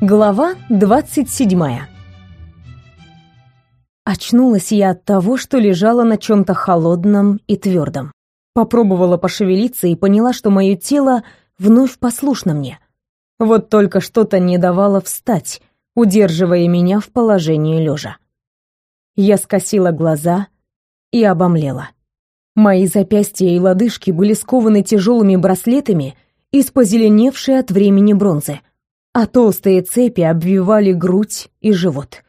Глава 27. Очнулась я от того, что лежала на чем то холодном и твердом. Попробовала пошевелиться и поняла, что мое тело вновь послушно мне. Вот только что-то не давало встать, удерживая меня в положении лежа. Я скосила глаза и обомлела. Мои запястья и лодыжки были скованы тяжелыми браслетами из позеленевшей от времени бронзы а толстые цепи обвивали грудь и живот.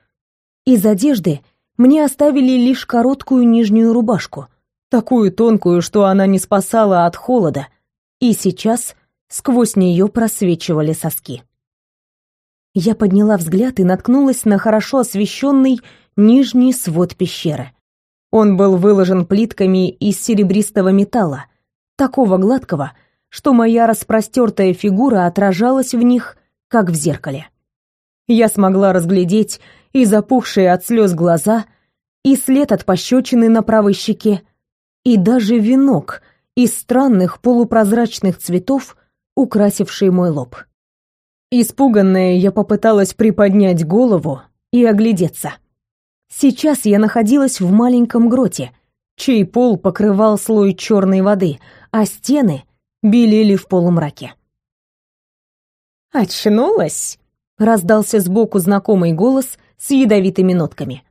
Из одежды мне оставили лишь короткую нижнюю рубашку, такую тонкую, что она не спасала от холода, и сейчас сквозь нее просвечивали соски. Я подняла взгляд и наткнулась на хорошо освещенный нижний свод пещеры. Он был выложен плитками из серебристого металла, такого гладкого, что моя распростертая фигура отражалась в них как в зеркале. Я смогла разглядеть и запухшие от слез глаза, и след от пощечины на правой щеке, и даже венок из странных полупрозрачных цветов, украсивший мой лоб. Испуганная, я попыталась приподнять голову и оглядеться. Сейчас я находилась в маленьком гроте, чей пол покрывал слой черной воды, а стены белели в полумраке. «Очнулась?» — раздался сбоку знакомый голос с ядовитыми нотками.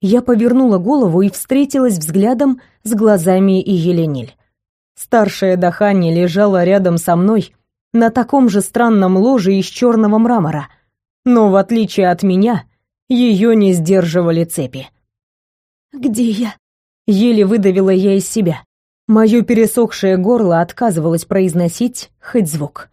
Я повернула голову и встретилась взглядом с глазами и Еленель. Старшая Дахани лежала рядом со мной на таком же странном ложе из черного мрамора, но, в отличие от меня, ее не сдерживали цепи. «Где я?» — еле выдавила я из себя. Мое пересохшее горло отказывалось произносить хоть звук.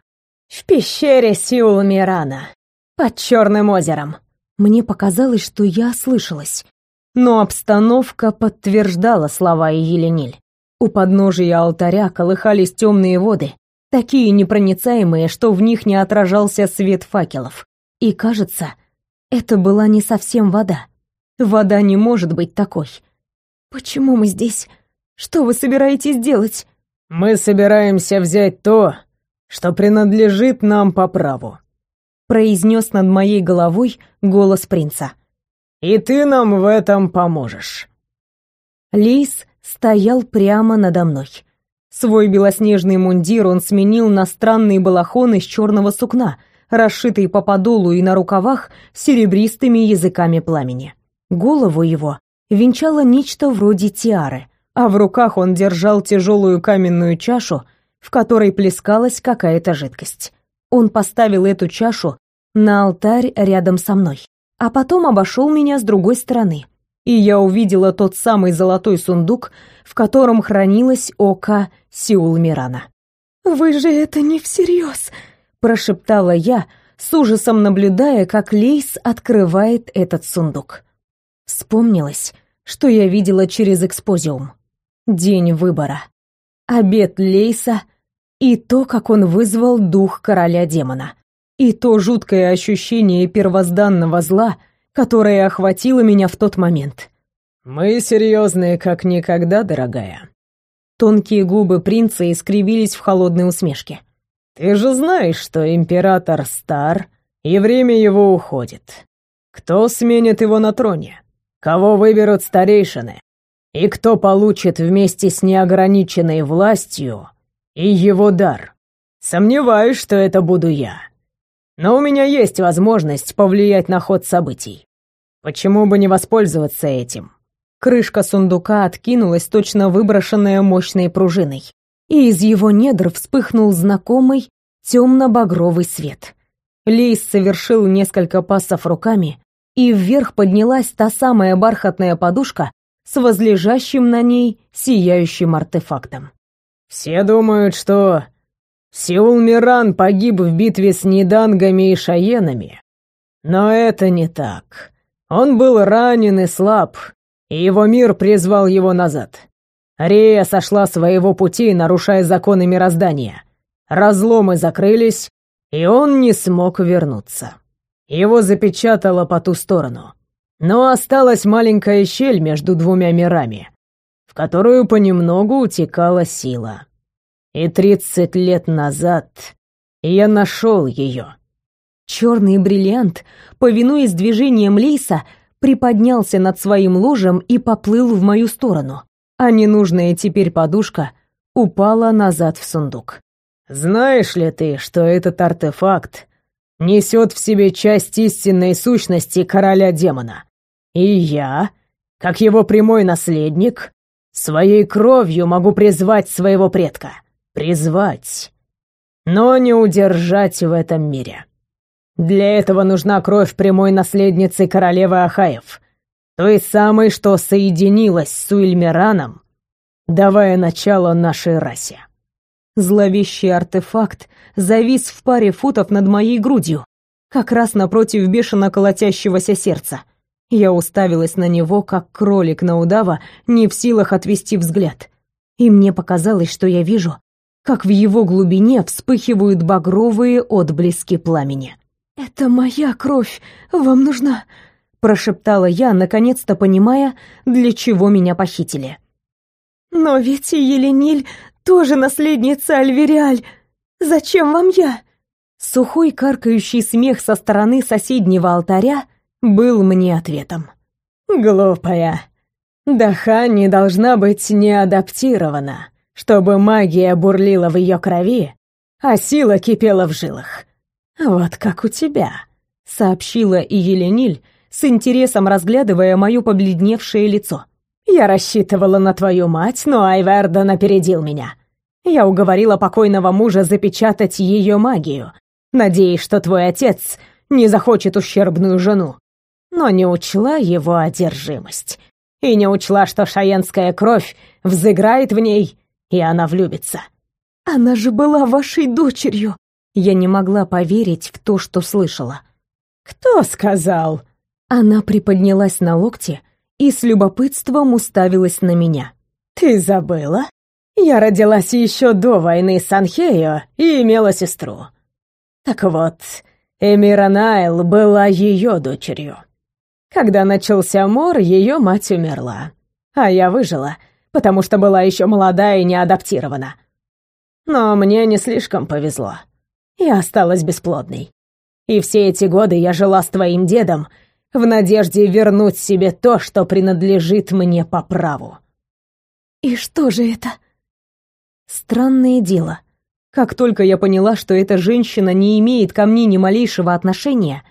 В пещере Сиул-Мирана, под Черным озером. Мне показалось, что я ослышалась. Но обстановка подтверждала слова Елениль. У подножия алтаря колыхались темные воды, такие непроницаемые, что в них не отражался свет факелов. И, кажется, это была не совсем вода. Вода не может быть такой. «Почему мы здесь? Что вы собираетесь делать?» «Мы собираемся взять то, что принадлежит нам по праву», — произнес над моей головой голос принца. «И ты нам в этом поможешь». Лейс стоял прямо надо мной. Свой белоснежный мундир он сменил на странный балахон из черного сукна, расшитый по подолу и на рукавах серебристыми языками пламени. Голову его венчало нечто вроде тиары, а в руках он держал тяжелую каменную чашу в которой плескалась какая-то жидкость. Он поставил эту чашу на алтарь рядом со мной, а потом обошел меня с другой стороны, и я увидела тот самый золотой сундук, в котором хранилось око Сиул-Мирана. «Вы же это не всерьез!» — прошептала я, с ужасом наблюдая, как Лейс открывает этот сундук. Вспомнилось, что я видела через экспозиум. День выбора обет Лейса и то, как он вызвал дух короля демона, и то жуткое ощущение первозданного зла, которое охватило меня в тот момент. «Мы серьезные, как никогда, дорогая». Тонкие губы принца искривились в холодной усмешке. «Ты же знаешь, что император стар, и время его уходит. Кто сменит его на троне? Кого выберут старейшины? И кто получит вместе с неограниченной властью и его дар. Сомневаюсь, что это буду я. Но у меня есть возможность повлиять на ход событий. Почему бы не воспользоваться этим? Крышка сундука откинулась, точно выброшенная мощной пружиной, и из его недр вспыхнул знакомый темно-багровый свет. Лейс совершил несколько пассов руками, и вверх поднялась та самая бархатная подушка, с возлежащим на ней сияющим артефактом. «Все думают, что Сеул Миран погиб в битве с Нидангами и Шаенами. Но это не так. Он был ранен и слаб, и его мир призвал его назад. Рея сошла своего пути, нарушая законы мироздания. Разломы закрылись, и он не смог вернуться. Его запечатало по ту сторону. Но осталась маленькая щель между двумя мирами, в которую понемногу утекала сила. И тридцать лет назад я нашел ее. Черный бриллиант, повинуясь движением Лейса, приподнялся над своим ложем и поплыл в мою сторону, а ненужная теперь подушка упала назад в сундук. «Знаешь ли ты, что этот артефакт несет в себе часть истинной сущности короля демона? И я, как его прямой наследник, своей кровью могу призвать своего предка. Призвать, но не удержать в этом мире. Для этого нужна кровь прямой наследницы королевы Ахаев, той самой, что соединилась с Уильмераном, давая начало нашей расе. Зловещий артефакт завис в паре футов над моей грудью, как раз напротив бешено колотящегося сердца. Я уставилась на него, как кролик на удава, не в силах отвести взгляд. И мне показалось, что я вижу, как в его глубине вспыхивают багровые отблески пламени. «Это моя кровь, вам нужна...» прошептала я, наконец-то понимая, для чего меня похитили. «Но ведь и Елениль тоже наследница Альвериаль. Зачем вам я?» Сухой каркающий смех со стороны соседнего алтаря был мне ответом. «Глупая. Даха не должна быть неадаптирована, чтобы магия бурлила в ее крови, а сила кипела в жилах. Вот как у тебя», — сообщила и Елениль, с интересом разглядывая мое побледневшее лицо. «Я рассчитывала на твою мать, но Айвердон опередил меня. Я уговорила покойного мужа запечатать ее магию, надеясь, что твой отец не захочет ущербную жену но не учла его одержимость. И не учла, что шаенская кровь взыграет в ней, и она влюбится. Она же была вашей дочерью. Я не могла поверить в то, что слышала. Кто сказал? Она приподнялась на локте и с любопытством уставилась на меня. Ты забыла? Я родилась еще до войны с Анхео и имела сестру. Так вот, Эмира Найл была ее дочерью. Когда начался мор, ее мать умерла. А я выжила, потому что была еще молода и не адаптирована. Но мне не слишком повезло. Я осталась бесплодной. И все эти годы я жила с твоим дедом в надежде вернуть себе то, что принадлежит мне по праву. И что же это? Странное дело. Как только я поняла, что эта женщина не имеет ко мне ни малейшего отношения,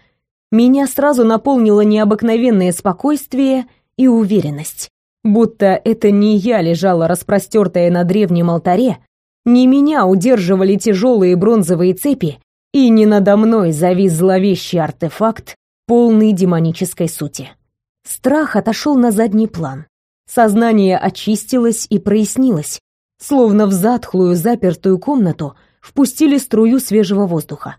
меня сразу наполнило необыкновенное спокойствие и уверенность, будто это не я лежала распростертая на древнем алтаре, не меня удерживали тяжелые бронзовые цепи, и не надо мной завис зловещий артефакт, полный демонической сути. Страх отошел на задний план. Сознание очистилось и прояснилось, словно в затхлую запертую комнату впустили струю свежего воздуха.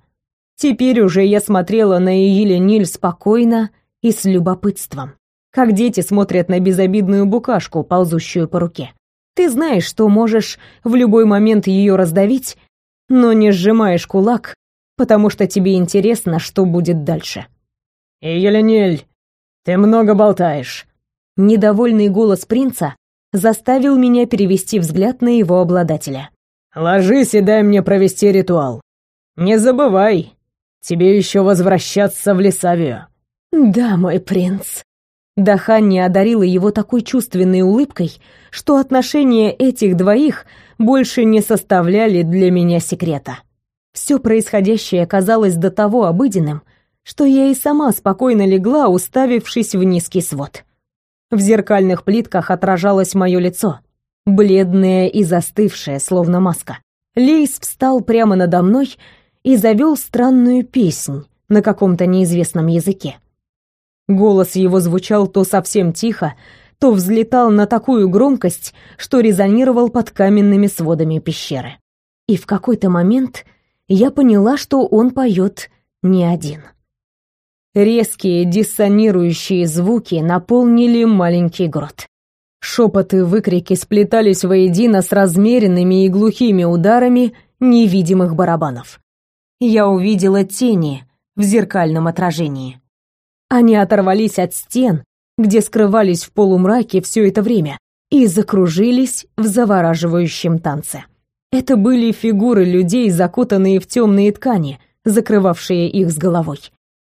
Теперь уже я смотрела на Иили спокойно и с любопытством, как дети смотрят на безобидную букашку, ползущую по руке. Ты знаешь, что можешь в любой момент ее раздавить, но не сжимаешь кулак, потому что тебе интересно, что будет дальше. «Елениль, ты много болтаешь». Недовольный голос принца заставил меня перевести взгляд на его обладателя. «Ложись и дай мне провести ритуал. Не забывай, Тебе еще возвращаться в Лесавию?» «Да, мой принц». Даханни одарила его такой чувственной улыбкой, что отношения этих двоих больше не составляли для меня секрета. Все происходящее казалось до того обыденным, что я и сама спокойно легла, уставившись в низкий свод. В зеркальных плитках отражалось мое лицо, бледное и застывшее, словно маска. Лейс встал прямо надо мной и завел странную песнь на каком-то неизвестном языке. Голос его звучал то совсем тихо, то взлетал на такую громкость, что резонировал под каменными сводами пещеры. И в какой-то момент я поняла, что он поет не один. Резкие диссонирующие звуки наполнили маленький грот. Шепоты выкрики сплетались воедино с размеренными и глухими ударами невидимых барабанов я увидела тени в зеркальном отражении. Они оторвались от стен, где скрывались в полумраке все это время, и закружились в завораживающем танце. Это были фигуры людей, закутанные в темные ткани, закрывавшие их с головой.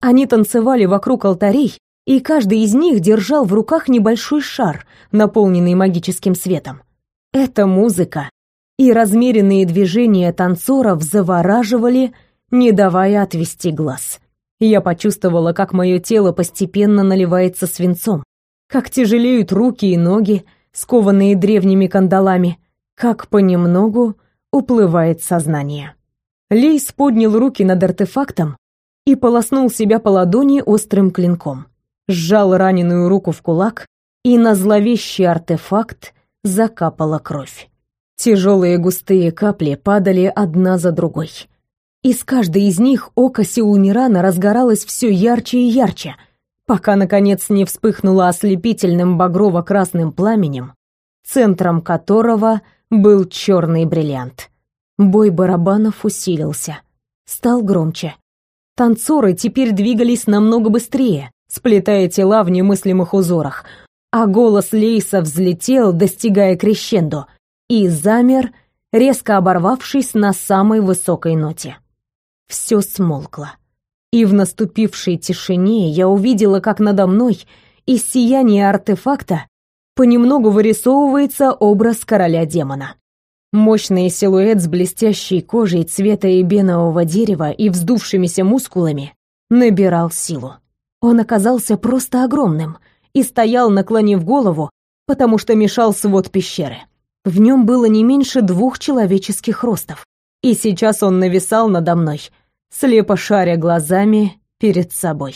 Они танцевали вокруг алтарей, и каждый из них держал в руках небольшой шар, наполненный магическим светом. Эта музыка и размеренные движения танцоров завораживали, не давая отвести глаз. Я почувствовала, как мое тело постепенно наливается свинцом, как тяжелеют руки и ноги, скованные древними кандалами, как понемногу уплывает сознание. Лейс поднял руки над артефактом и полоснул себя по ладони острым клинком. Сжал раненую руку в кулак, и на зловещий артефакт закапала кровь. Тяжелые густые капли падали одна за другой. Из каждой из них око Сеулмирана разгоралось все ярче и ярче, пока, наконец, не вспыхнуло ослепительным багрово-красным пламенем, центром которого был черный бриллиант. Бой барабанов усилился, стал громче. Танцоры теперь двигались намного быстрее, сплетая тела в немыслимых узорах, а голос Лейса взлетел, достигая крещендо — и замер, резко оборвавшись на самой высокой ноте. Все смолкло. И в наступившей тишине я увидела, как надо мной из сияния артефакта понемногу вырисовывается образ короля демона. Мощный силуэт с блестящей кожей цвета эбенового дерева и вздувшимися мускулами набирал силу. Он оказался просто огромным и стоял, наклонив голову, потому что мешал свод пещеры. В нем было не меньше двух человеческих ростов. И сейчас он нависал надо мной, слепо шаря глазами перед собой.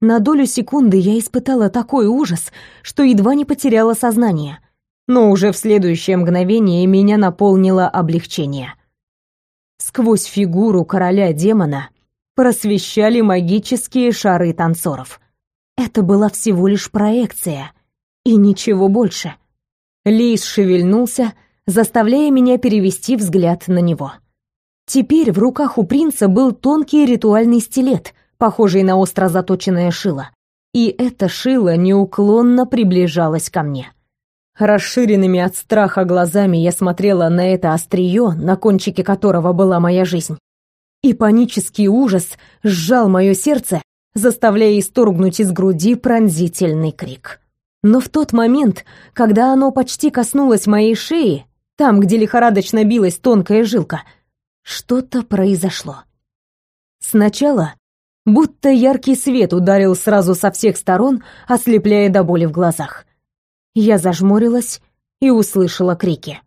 На долю секунды я испытала такой ужас, что едва не потеряла сознание. Но уже в следующее мгновение меня наполнило облегчение. Сквозь фигуру короля-демона просвещали магические шары танцоров. Это была всего лишь проекция, и ничего больше. Лейс шевельнулся, заставляя меня перевести взгляд на него. Теперь в руках у принца был тонкий ритуальный стилет, похожий на остро заточенное шило. И это шило неуклонно приближалось ко мне. Расширенными от страха глазами я смотрела на это острие, на кончике которого была моя жизнь. И панический ужас сжал мое сердце, заставляя исторгнуть из груди пронзительный крик. Но в тот момент, когда оно почти коснулось моей шеи, там, где лихорадочно билась тонкая жилка, что-то произошло. Сначала будто яркий свет ударил сразу со всех сторон, ослепляя до боли в глазах. Я зажмурилась и услышала крики.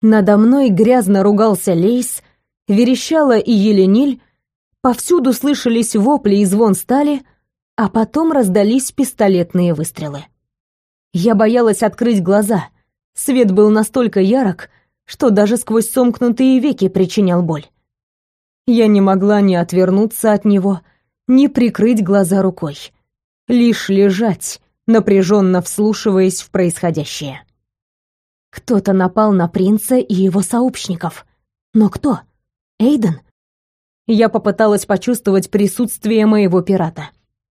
Надо мной грязно ругался Лейс, верещала и Елениль, повсюду слышались вопли и звон стали — а потом раздались пистолетные выстрелы. Я боялась открыть глаза. Свет был настолько ярок, что даже сквозь сомкнутые веки причинял боль. Я не могла ни отвернуться от него, ни прикрыть глаза рукой. Лишь лежать, напряженно вслушиваясь в происходящее. Кто-то напал на принца и его сообщников. Но кто? Эйден? Я попыталась почувствовать присутствие моего пирата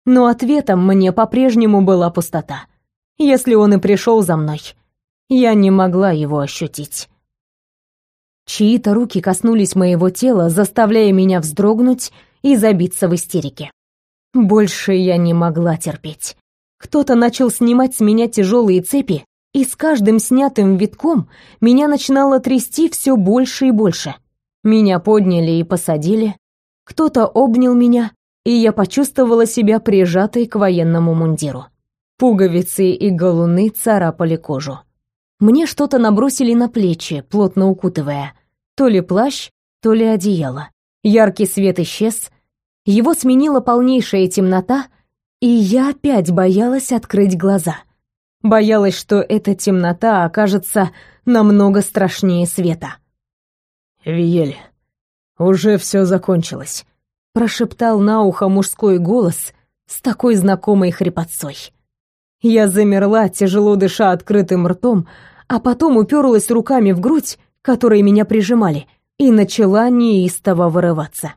но ответом мне по-прежнему была пустота. Если он и пришел за мной, я не могла его ощутить. Чьи-то руки коснулись моего тела, заставляя меня вздрогнуть и забиться в истерике. Больше я не могла терпеть. Кто-то начал снимать с меня тяжелые цепи, и с каждым снятым витком меня начинало трясти все больше и больше. Меня подняли и посадили, кто-то обнял меня, и я почувствовала себя прижатой к военному мундиру. Пуговицы и галуны царапали кожу. Мне что-то набросили на плечи, плотно укутывая. То ли плащ, то ли одеяло. Яркий свет исчез, его сменила полнейшая темнота, и я опять боялась открыть глаза. Боялась, что эта темнота окажется намного страшнее света. «Виель, уже все закончилось», прошептал на ухо мужской голос с такой знакомой хрипотцой. Я замерла, тяжело дыша открытым ртом, а потом уперлась руками в грудь, которые меня прижимали, и начала неистово вырываться.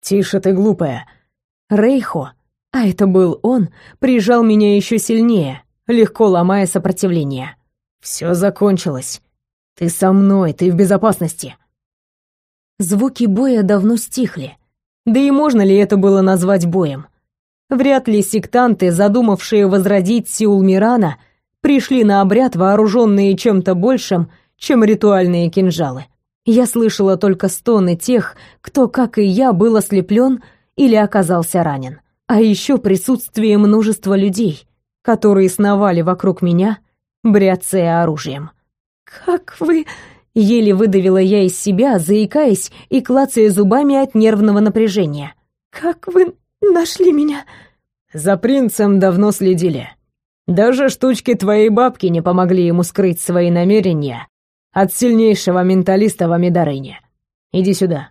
«Тише ты, глупая!» Рейхо, а это был он, прижал меня еще сильнее, легко ломая сопротивление. «Все закончилось. Ты со мной, ты в безопасности». Звуки боя давно стихли, Да и можно ли это было назвать боем? Вряд ли сектанты, задумавшие возродить Сеул Мирана, пришли на обряд, вооруженные чем-то большим, чем ритуальные кинжалы. Я слышала только стоны тех, кто, как и я, был ослеплен или оказался ранен. А еще присутствие множества людей, которые сновали вокруг меня, бряцая оружием. «Как вы...» — еле выдавила я из себя, заикаясь и клацая зубами от нервного напряжения. «Как вы нашли меня?» «За принцем давно следили. Даже штучки твоей бабки не помогли ему скрыть свои намерения от сильнейшего менталиста в Амидарыне. Иди сюда.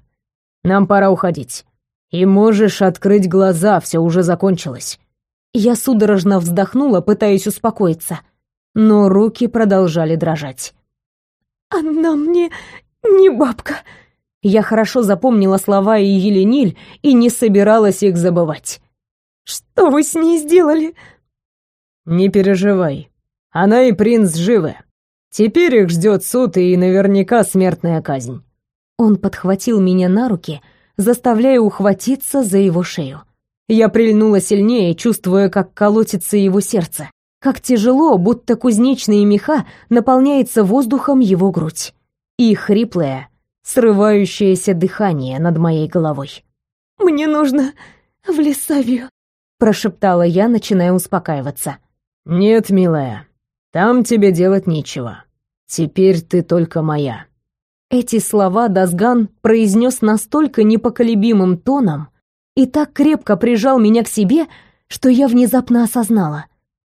Нам пора уходить. И можешь открыть глаза, все уже закончилось». Я судорожно вздохнула, пытаясь успокоиться, но руки продолжали дрожать. «Она мне не бабка». Я хорошо запомнила слова и Елениль и не собиралась их забывать. «Что вы с ней сделали?» «Не переживай. Она и принц живы. Теперь их ждет суд и наверняка смертная казнь». Он подхватил меня на руки, заставляя ухватиться за его шею. Я прильнула сильнее, чувствуя, как колотится его сердце, как тяжело, будто кузнечные меха, наполняется воздухом его грудь. И хриплое, срывающееся дыхание над моей головой. «Мне нужно в Лесавию», — прошептала я, начиная успокаиваться. «Нет, милая, там тебе делать нечего. Теперь ты только моя». Эти слова Дасган произнес настолько непоколебимым тоном и так крепко прижал меня к себе, что я внезапно осознала.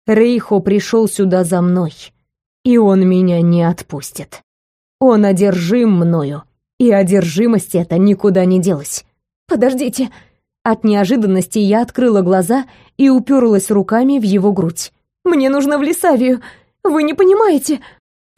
Рейхо пришел сюда за мной, и он меня не отпустит. Он одержим мною, и одержимость эта никуда не делась. «Подождите!» От неожиданности я открыла глаза и уперлась руками в его грудь. «Мне нужно в Лисавию! Вы не понимаете!»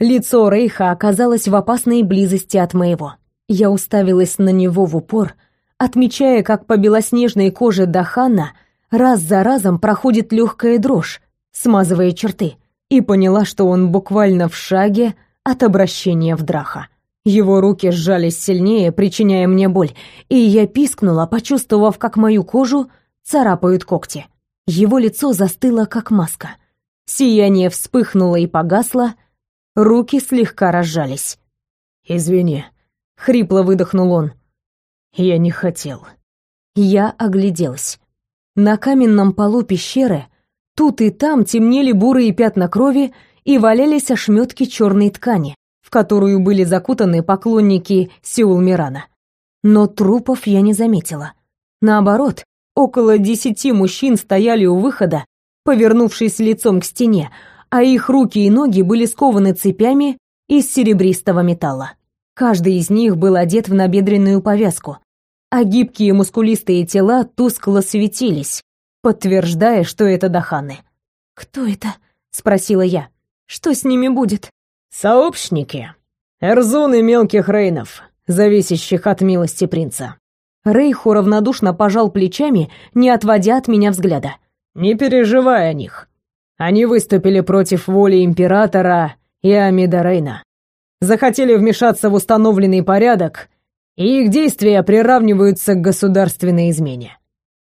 Лицо Рейха оказалось в опасной близости от моего. Я уставилась на него в упор, отмечая, как по белоснежной коже Дахана раз за разом проходит легкая дрожь, смазывая черты, и поняла, что он буквально в шаге от обращения в Драха. Его руки сжались сильнее, причиняя мне боль, и я пискнула, почувствовав, как мою кожу царапают когти. Его лицо застыло, как маска. Сияние вспыхнуло и погасло, руки слегка разжались. «Извини», — хрипло выдохнул он. «Я не хотел». Я огляделась. На каменном полу пещеры тут и там темнели бурые пятна крови и валялись ошметки черной ткани, в которую были закутаны поклонники Сеул Мирана. Но трупов я не заметила. Наоборот, около десяти мужчин стояли у выхода, повернувшись лицом к стене, а их руки и ноги были скованы цепями из серебристого металла. Каждый из них был одет в набедренную повязку, а гибкие мускулистые тела тускло светились, подтверждая, что это даханы. «Кто это?» — спросила я. «Что с ними будет?» «Сообщники. Эрзуны мелких рейнов, зависящих от милости принца». Рейху равнодушно пожал плечами, не отводя от меня взгляда. Не переживай о них. Они выступили против воли императора и Амида Рейна. Захотели вмешаться в установленный порядок, и их действия приравниваются к государственной измене.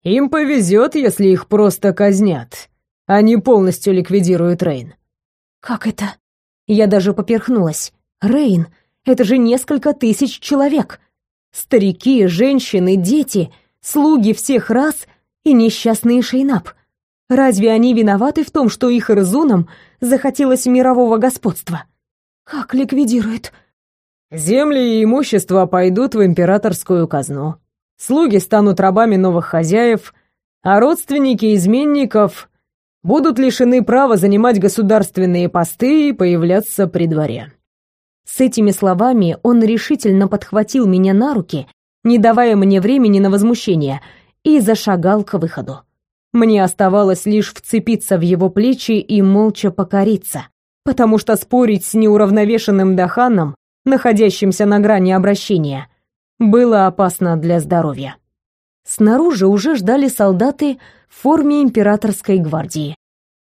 Им повезет, если их просто казнят, а не полностью ликвидируют Рейн. Как это? Я даже поперхнулась. Рейн — это же несколько тысяч человек. Старики, женщины, дети, слуги всех рас и несчастные Шейнап — Разве они виноваты в том, что их Ирзунам захотелось мирового господства? Как ликвидируют? Земли и имущество пойдут в императорскую казну. Слуги станут рабами новых хозяев, а родственники изменников будут лишены права занимать государственные посты и появляться при дворе. С этими словами он решительно подхватил меня на руки, не давая мне времени на возмущение, и зашагал к выходу. Мне оставалось лишь вцепиться в его плечи и молча покориться, потому что спорить с неуравновешенным Даханом, находящимся на грани обращения, было опасно для здоровья. Снаружи уже ждали солдаты в форме императорской гвардии.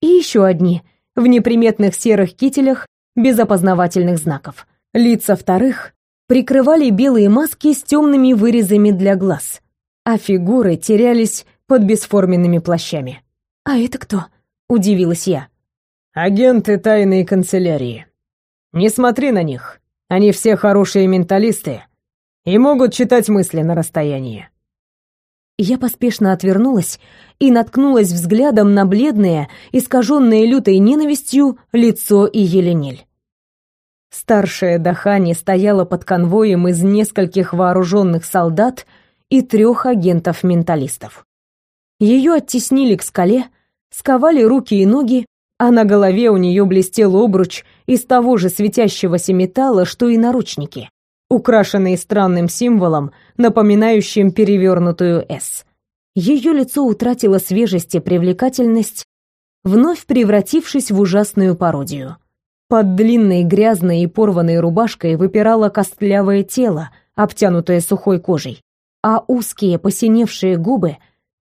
И еще одни, в неприметных серых кителях, без опознавательных знаков. Лица вторых прикрывали белые маски с темными вырезами для глаз, а фигуры терялись под бесформенными плащами. «А это кто?» — удивилась я. «Агенты тайной канцелярии. Не смотри на них. Они все хорошие менталисты и могут читать мысли на расстоянии». Я поспешно отвернулась и наткнулась взглядом на бледное, искаженное лютой ненавистью лицо и Еленель. Старшая Дахани стояла под конвоем из нескольких вооруженных солдат и трех агентов-менталистов. Ее оттеснили к скале, сковали руки и ноги, а на голове у нее блестел обруч из того же светящегося металла, что и наручники, украшенный странным символом, напоминающим перевернутую «С». Ее лицо утратило свежесть и привлекательность, вновь превратившись в ужасную пародию. Под длинной грязной и порванной рубашкой выпирало костлявое тело, обтянутое сухой кожей, а узкие посиневшие губы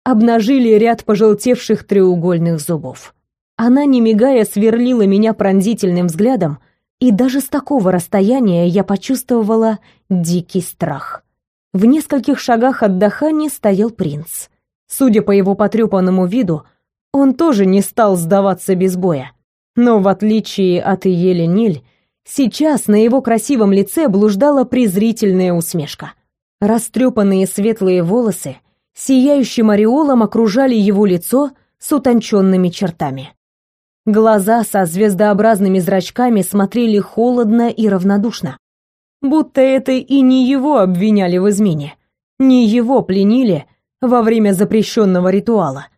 обнажили ряд пожелтевших треугольных зубов. Она, не мигая, сверлила меня пронзительным взглядом, и даже с такого расстояния я почувствовала дикий страх. В нескольких шагах от Дахани стоял принц. Судя по его потрепанному виду, он тоже не стал сдаваться без боя. Но в отличие от Иели Ниль, сейчас на его красивом лице блуждала презрительная усмешка. Растрепанные светлые волосы сияющим ореолом окружали его лицо с утонченными чертами. Глаза со звездообразными зрачками смотрели холодно и равнодушно. Будто это и не его обвиняли в измене, не его пленили во время запрещенного ритуала.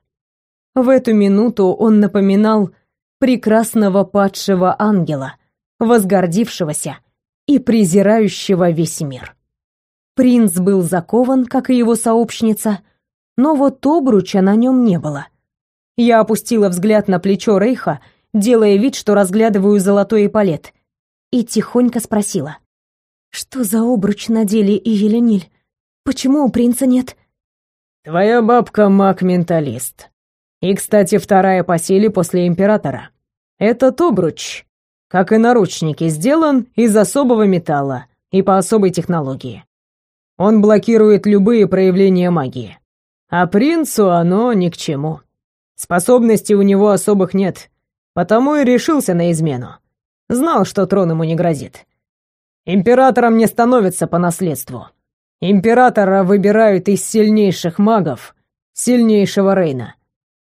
В эту минуту он напоминал прекрасного падшего ангела, возгордившегося и презирающего весь мир. Принц был закован, как и его сообщница, но вот обруча на нем не было — я опустила взгляд на плечо Рейха, делая вид, что разглядываю золотой эполет, и тихонько спросила. «Что за обруч надели и Елениль? Почему у принца нет?» «Твоя бабка маг-менталист. И, кстати, вторая по силе после императора. Этот обруч, как и наручники, сделан из особого металла и по особой технологии. Он блокирует любые проявления магии. А принцу оно ни к чему. Способностей у него особых нет, потому и решился на измену. Знал, что трон ему не грозит. Императором не становится по наследству. Императора выбирают из сильнейших магов, сильнейшего Рейна.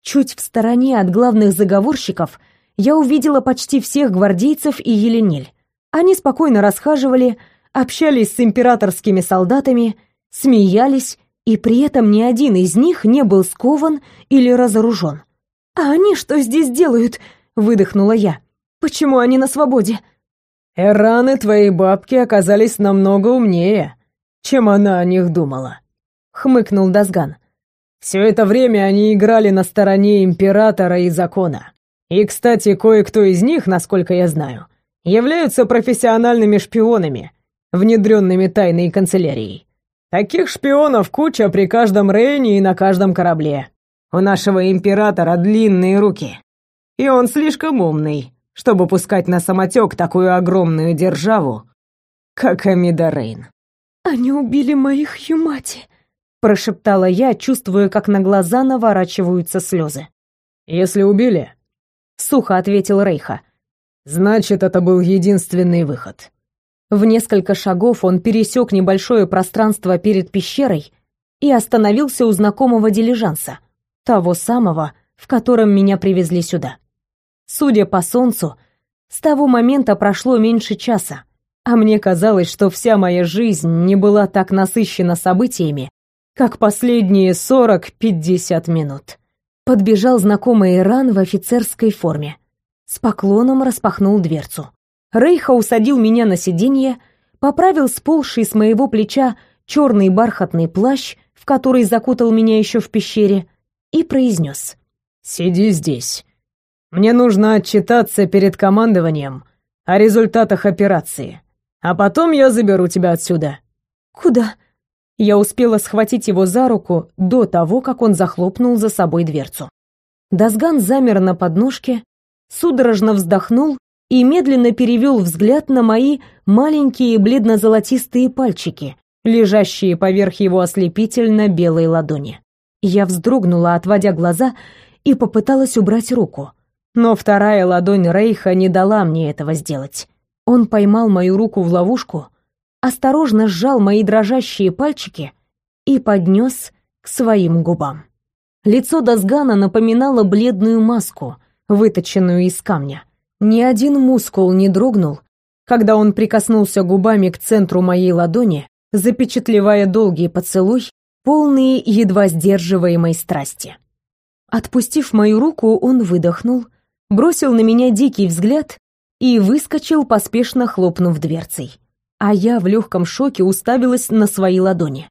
Чуть в стороне от главных заговорщиков я увидела почти всех гвардейцев и Елениль. Они спокойно расхаживали, общались с императорскими солдатами, смеялись и при этом ни один из них не был скован или разоружен. «А они что здесь делают?» — выдохнула я. «Почему они на свободе?» «Эраны твоей бабки оказались намного умнее, чем она о них думала», — хмыкнул Дазган. «Все это время они играли на стороне императора и закона. И, кстати, кое-кто из них, насколько я знаю, являются профессиональными шпионами, внедренными тайной канцелярией. Таких шпионов куча при каждом Рейне и на каждом корабле. У нашего императора длинные руки. И он слишком умный, чтобы пускать на самотек такую огромную державу, как Амида Рейн. «Они убили моих Юмати», — прошептала я, чувствуя, как на глаза наворачиваются слезы. «Если убили», — сухо ответил Рейха, — «значит, это был единственный выход. В несколько шагов он пересек небольшое пространство перед пещерой и остановился у знакомого дилижанса, того самого, в котором меня привезли сюда. Судя по солнцу, с того момента прошло меньше часа, а мне казалось, что вся моя жизнь не была так насыщена событиями, как последние сорок-пятьдесят минут. Подбежал знакомый Иран в офицерской форме. С поклоном распахнул дверцу. Рейха усадил меня на сиденье, поправил сползший с моего плеча черный бархатный плащ, в который закутал меня еще в пещере, и произнес. «Сиди здесь. Мне нужно отчитаться перед командованием о результатах операции, а потом я заберу тебя отсюда». «Куда?» Я успела схватить его за руку до того, как он захлопнул за собой дверцу. Дазган замер на подножке, судорожно вздохнул и медленно перевел взгляд на мои маленькие бледно-золотистые пальчики, лежащие поверх его ослепительно белой ладони. Я вздрогнула, отводя глаза, и попыталась убрать руку. Но вторая ладонь Рейха не дала мне этого сделать. Он поймал мою руку в ловушку, осторожно сжал мои дрожащие пальчики и поднес к своим губам. Лицо Дазгана напоминало бледную маску, выточенную из камня. Ни один мускул не дрогнул, когда он прикоснулся губами к центру моей ладони, запечатлевая долгий поцелуй, полный едва сдерживаемой страсти. Отпустив мою руку, он выдохнул, бросил на меня дикий взгляд и выскочил, поспешно хлопнув дверцей. А я в легком шоке уставилась на свои ладони.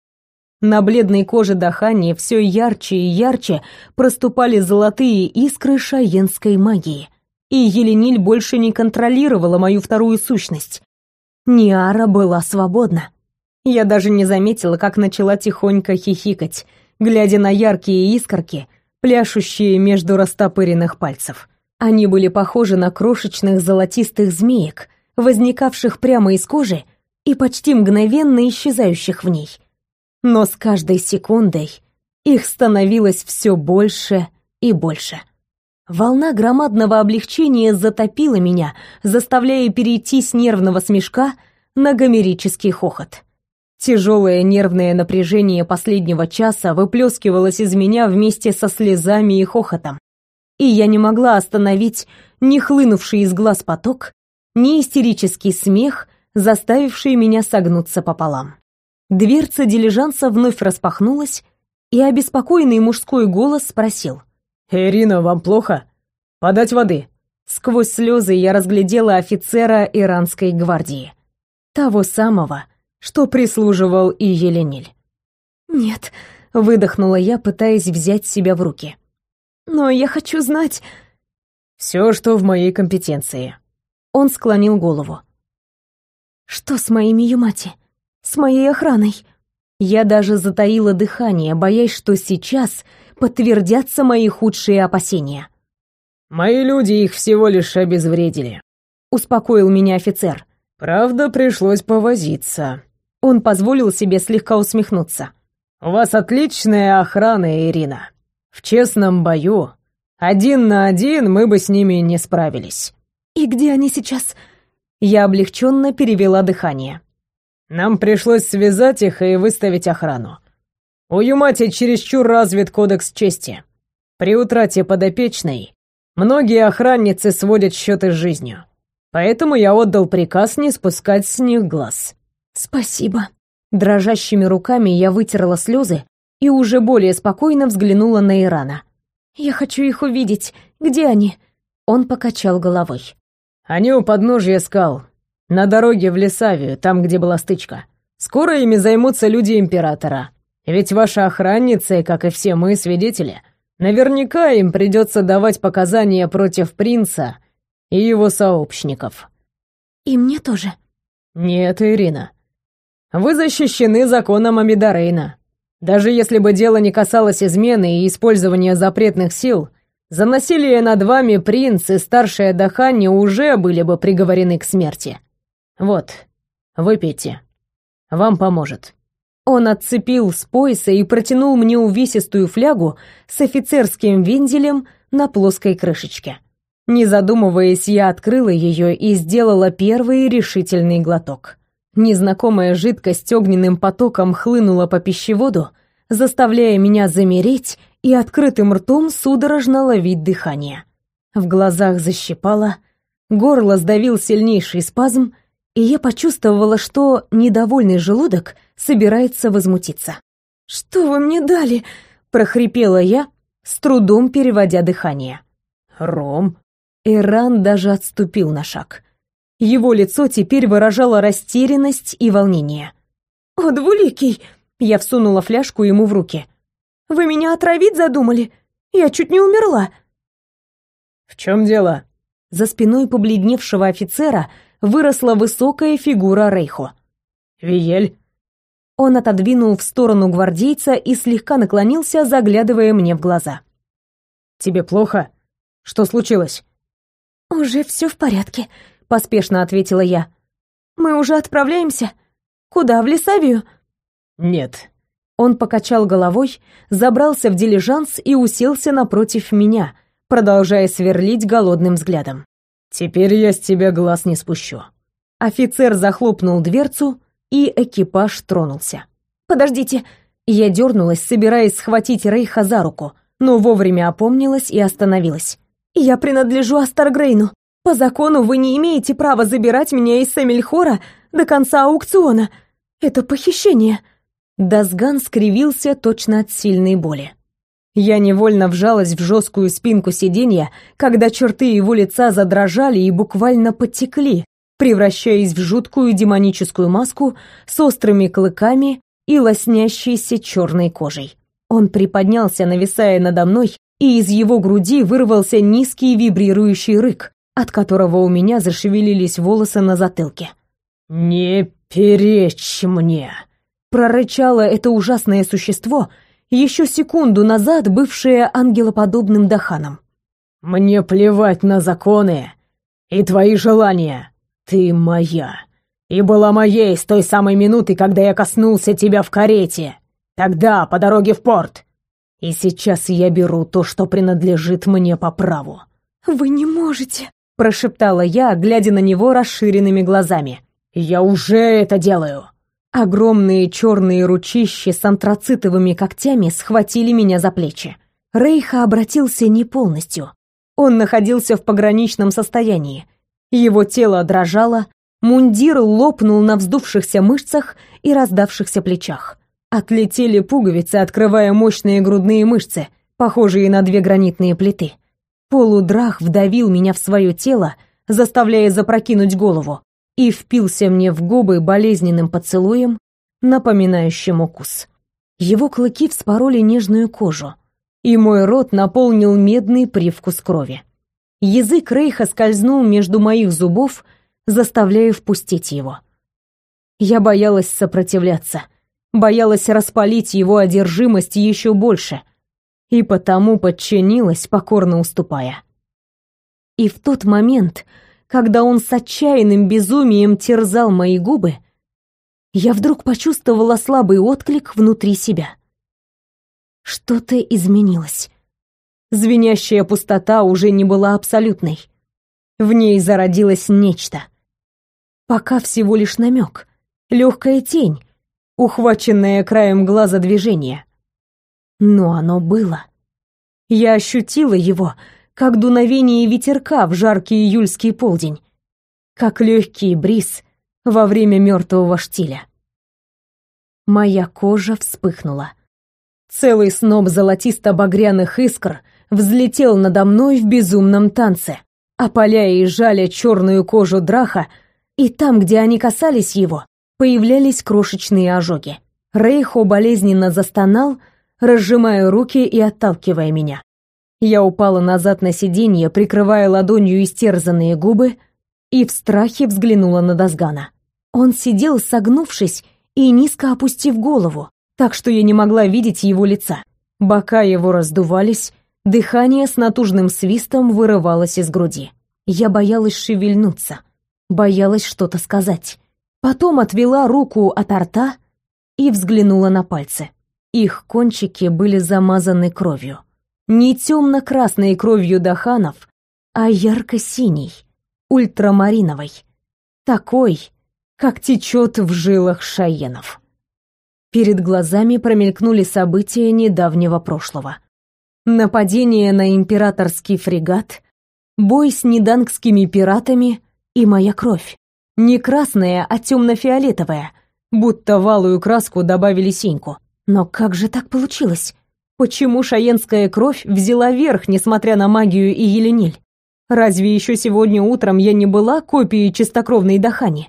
На бледной коже Дахани все ярче и ярче проступали золотые искры шаенской магии. И Елениль больше не контролировала мою вторую сущность. Ниара была свободна. Я даже не заметила, как начала тихонько хихикать, глядя на яркие искорки, пляшущие между растопыренных пальцев. Они были похожи на крошечных золотистых змеек, возникавших прямо из кожи и почти мгновенно исчезающих в ней. Но с каждой секундой их становилось все больше и больше. Волна громадного облегчения затопила меня, заставляя перейти с нервного смешка на гомерический хохот. Тяжелое нервное напряжение последнего часа выплескивалось из меня вместе со слезами и хохотом. И я не могла остановить ни хлынувший из глаз поток, ни истерический смех, заставивший меня согнуться пополам. Дверца дилижанса вновь распахнулась, и обеспокоенный мужской голос спросил. «Ирина, вам плохо? Подать воды?» Сквозь слезы я разглядела офицера иранской гвардии. Того самого, что прислуживал и Елениль. «Нет», — выдохнула я, пытаясь взять себя в руки. «Но я хочу знать...» «Все, что в моей компетенции». Он склонил голову. «Что с моими Юмати? С моей охраной?» Я даже затаила дыхание, боясь, что сейчас подтвердятся мои худшие опасения. «Мои люди их всего лишь обезвредили», — успокоил меня офицер. «Правда, пришлось повозиться». Он позволил себе слегка усмехнуться. «У вас отличная охрана, Ирина. В честном бою один на один мы бы с ними не справились». «И где они сейчас?» Я облегченно перевела дыхание. «Нам пришлось связать их и выставить охрану. У Юмати чересчур развит кодекс чести. При утрате подопечной многие охранницы сводят счеты с жизнью. Поэтому я отдал приказ не спускать с них глаз. «Спасибо». Дрожащими руками я вытерла слезы и уже более спокойно взглянула на Ирана. «Я хочу их увидеть. Где они?» Он покачал головой. «Они у подножья скал, на дороге в Лесавию, там, где была стычка. Скоро ими займутся люди Императора. Ведь ваши охранницы, как и все мы, свидетели. Наверняка им придется давать показания против принца и его сообщников». «И мне тоже?» «Нет, Ирина. Вы защищены законом Амидарейна. Даже если бы дело не касалось измены и использования запретных сил, за насилие над вами принц и старшая Дахани уже были бы приговорены к смерти. Вот, выпейте. Вам поможет». Он отцепил с пояса и протянул мне увесистую флягу с офицерским вензелем на плоской крышечке. Не задумываясь, я открыла ее и сделала первый решительный глоток. Незнакомая жидкость огненным потоком хлынула по пищеводу, заставляя меня замереть и открытым ртом судорожно ловить дыхание. В глазах защипало, горло сдавил сильнейший спазм, и я почувствовала, что недовольный желудок собирается возмутиться. «Что вы мне дали?» — прохрипела я, с трудом переводя дыхание. «Ром?» Иран даже отступил на шаг. Его лицо теперь выражало растерянность и волнение. «О, двуликий!» — я всунула фляжку ему в руки. «Вы меня отравить задумали? Я чуть не умерла!» «В чем дело?» За спиной побледневшего офицера выросла высокая фигура Рейхо. «Виель?» Он отодвинул в сторону гвардейца и слегка наклонился, заглядывая мне в глаза. «Тебе плохо? Что случилось?» «Уже все в порядке», — поспешно ответила я. «Мы уже отправляемся? Куда, в Лесавию?» Нет. Он покачал головой, забрался в дилижанс и уселся напротив меня, продолжая сверлить голодным взглядом. Теперь я с тебя глаз не спущу. Офицер захлопнул дверцу, и экипаж тронулся. Подождите, я дернулась, собираясь схватить Рейха за руку, но вовремя опомнилась и остановилась. Я принадлежу Астаргрейну. По закону вы не имеете права забирать меня из Семельхора до конца аукциона. Это похищение. Дасган скривился точно от сильной боли. Я невольно вжалась в жесткую спинку сиденья, когда черты его лица задрожали и буквально подтекли, превращаясь в жуткую демоническую маску с острыми клыками и лоснящейся черной кожей. Он приподнялся, нависая надо мной, и из его груди вырвался низкий вибрирующий рык, от которого у меня зашевелились волосы на затылке. «Не перечь мне!» Прорычало это ужасное существо, еще секунду назад бывшее ангелоподобным Даханом. «Мне плевать на законы и твои желания. Ты моя. И была моей с той самой минуты, когда я коснулся тебя в карете. Тогда, по дороге в порт. И сейчас я беру то, что принадлежит мне по праву». «Вы не можете», — прошептала я, глядя на него расширенными глазами. «Я уже это делаю!» Огромные черные ручищи с антрацитовыми когтями схватили меня за плечи. Рейха обратился не полностью. Он находился в пограничном состоянии. Его тело дрожало, мундир лопнул на вздувшихся мышцах и раздавшихся плечах. Отлетели пуговицы, открывая мощные грудные мышцы, похожие на две гранитные плиты. Полудрах вдавил меня в свое тело, заставляя запрокинуть голову и впился мне в губы болезненным поцелуем, напоминающим укус. Его клыки вспороли нежную кожу, и мой рот наполнил медный привкус крови. Язык Рейха скользнул между моих зубов, заставляя впустить его. Я боялась сопротивляться, боялась распалить его одержимость еще больше, и потому подчинилась, покорно уступая. И в тот момент, когда он с отчаянным безумием терзал мои губы, я вдруг почувствовала слабый отклик внутри себя. Что-то изменилось. Звенящая пустота уже не была абсолютной. В ней зародилось нечто. Пока всего лишь намек, легкая тень, ухваченная краем глаза движения. Но оно было. Я ощутила его, как дуновение ветерка в жаркий июльский полдень, как легкий бриз во время мертвого штиля. Моя кожа вспыхнула. Целый сноп золотисто-багряных искр взлетел надо мной в безумном танце, опаляя и жаля черную кожу драха, и там, где они касались его, появлялись крошечные ожоги. Рейхо болезненно застонал, разжимая руки и отталкивая меня. Я упала назад на сиденье, прикрывая ладонью истерзанные губы, и в страхе взглянула на Дазгана. Он сидел, согнувшись и низко опустив голову, так что я не могла видеть его лица. Бока его раздувались, дыхание с натужным свистом вырывалось из груди. Я боялась шевельнуться, боялась что-то сказать. Потом отвела руку от рта и взглянула на пальцы. Их кончики были замазаны кровью не темно-красной кровью даханов, а ярко-синий, ультрамариновой, такой, как течет в жилах шаенов. Перед глазами промелькнули события недавнего прошлого. Нападение на императорский фрегат, бой с недангскими пиратами и моя кровь. Не красная, а темно-фиолетовая, будто валую краску добавили синьку. Но как же так получилось? Почему шаенская кровь взяла верх, несмотря на магию и Елениль? Разве еще сегодня утром я не была копией чистокровной Дахани?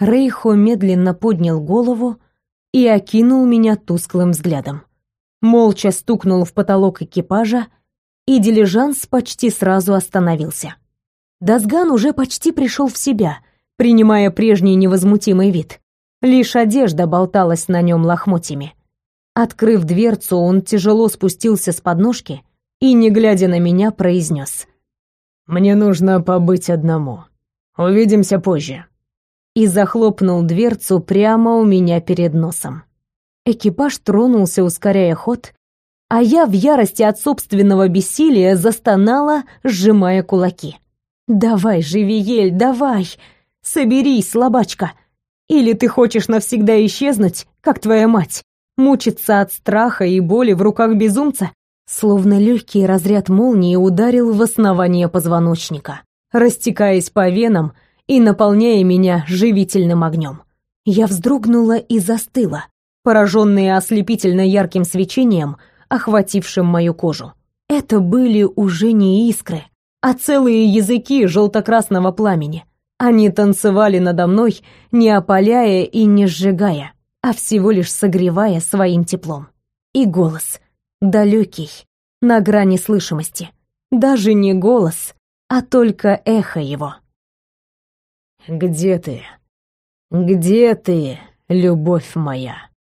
Рейхо медленно поднял голову и окинул меня тусклым взглядом. Молча стукнул в потолок экипажа, и дилижанс почти сразу остановился. Дасган уже почти пришел в себя, принимая прежний невозмутимый вид. Лишь одежда болталась на нем лохмотьями. Открыв дверцу, он тяжело спустился с подножки и, не глядя на меня, произнес. «Мне нужно побыть одному. Увидимся позже». И захлопнул дверцу прямо у меня перед носом. Экипаж тронулся, ускоряя ход, а я в ярости от собственного бессилия застонала, сжимая кулаки. «Давай, Живиель, давай! Соберись, слабачка! Или ты хочешь навсегда исчезнуть, как твоя мать, мучиться от страха и боли в руках безумца?» Словно легкий разряд молнии ударил в основание позвоночника, растекаясь по венам и наполняя меня живительным огнем. Я вздрогнула и застыла, пораженная ослепительно ярким свечением, охватившим мою кожу. Это были уже не искры, а целые языки желто-красного пламени. Они танцевали надо мной, не опаляя и не сжигая, а всего лишь согревая своим теплом. И голос, далекий, на грани слышимости. Даже не голос, а только эхо его. «Где ты? Где ты, любовь моя?»